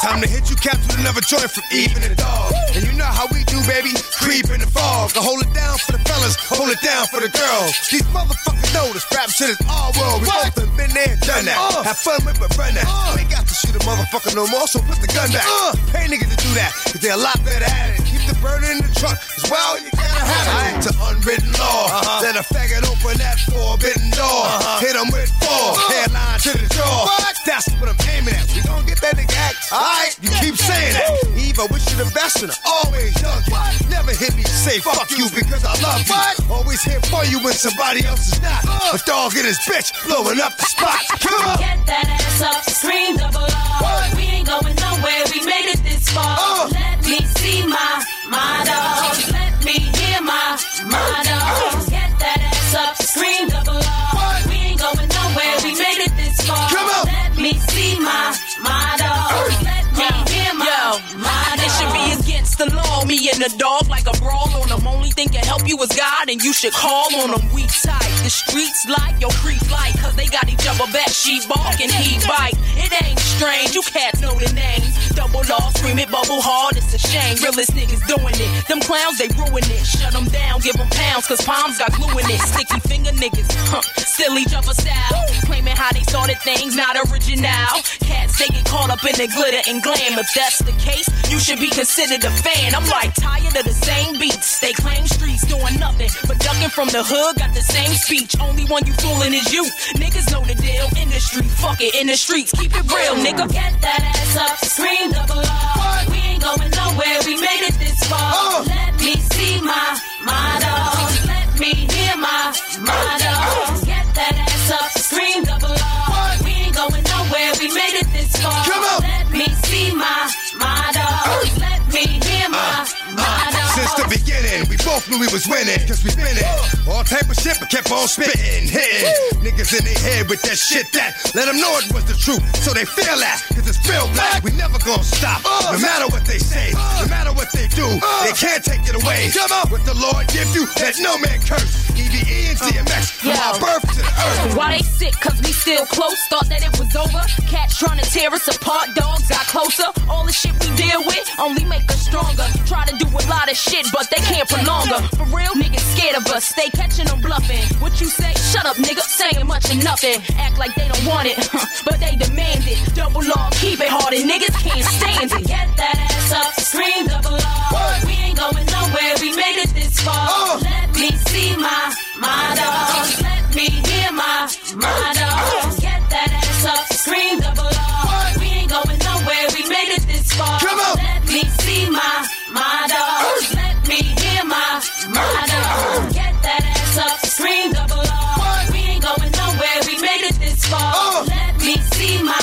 Time to hit you, caps with another joint from even the dog. And you know how we do, baby. Creep in the fog. I hold it down for the fellas, hold it down for the girls. These motherfuckers know this rap shit is all world. We both done been there and done that. Uh. Have fun with but run that. Uh. You ain't got to shoot a motherfucker no more, so put the gun back. Uh. Pay niggas to do that, cause they're a lot better at it. Keep the burner in the trunk, as well you gotta have it. Uh-huh. To unwritten law. Uh-huh. Let a faggot open that forbidden door. Uh-huh. Hit him with four, headline to the jaw. That's what I'm Alright, you keep saying that. Eva, wish you the best and I always love you. Never hit me say fuck you because I love you. Always here for you when somebody else is not. Uh. A dog in his bitch blowing up the spot. Come on. Get that ass up, scream double R. We ain't going nowhere, we made it this the dog like a brawl on them. Only thing can help you is God, and you should call on them. We tight. The streets like your creep like, cause they got each other back. She bark and he bite. It ain't strange. You cats know the names. Double R, scream it, bubble hard. It's a shame. Realest niggas doing it. Them clowns, they ruin it. Shut them down, give them pounds, cause palms got glue in it. Sticky finger niggas, huh, still each style. Claiming how they started things, not original. They get caught up in the glitter and glam. If that's the case, you should be considered a fan. I'm like tired of the same beats. They claim streets doing nothing, but ducking from the hood got the same speech. Only one you fooling is you. Niggas know the deal. Industry, fuck it, in the streets, keep it real, nigga. Get that ass up, scream double R. We ain't going nowhere, we made it this far. We made it this far. Come on. Let me see my, my dogs. Let me hear my, uh, my uh, dogs. Since the beginning, we both knew we was winning, cause we been it. All type of shit, but kept on spitting, hitting. Niggas in their head with that shit that let them know it was the truth. So they feel that, cause it's real black. We never gonna stop, uh. no matter what they say, no matter what they do. They can't take it away. Come on, what the Lord give you, let no man curse. EVE and DMX, from our birth to the earth. Why they sick? Cause we still close. Thought that it was over. Cats trying to tear us apart. Dogs got closer. All the shit we deal with only make us stronger. Try to do a lot of shit, but they can't prolong her. For real, niggas scared of us. Stay catching them bluffing. What you say? Shut up, nigga. Saying much or nothing. Act like they don't want it, but they demand it. Double R, keep it hard, and niggas can't stand it. Get that ass up, scream double team double R. We ain't going nowhere, we made it this far. Come on. Let me see my, my dog. Let me hear my, my dog. Get that ass up, scream double R. We ain't going nowhere, we made it this far. Uh. Let me see my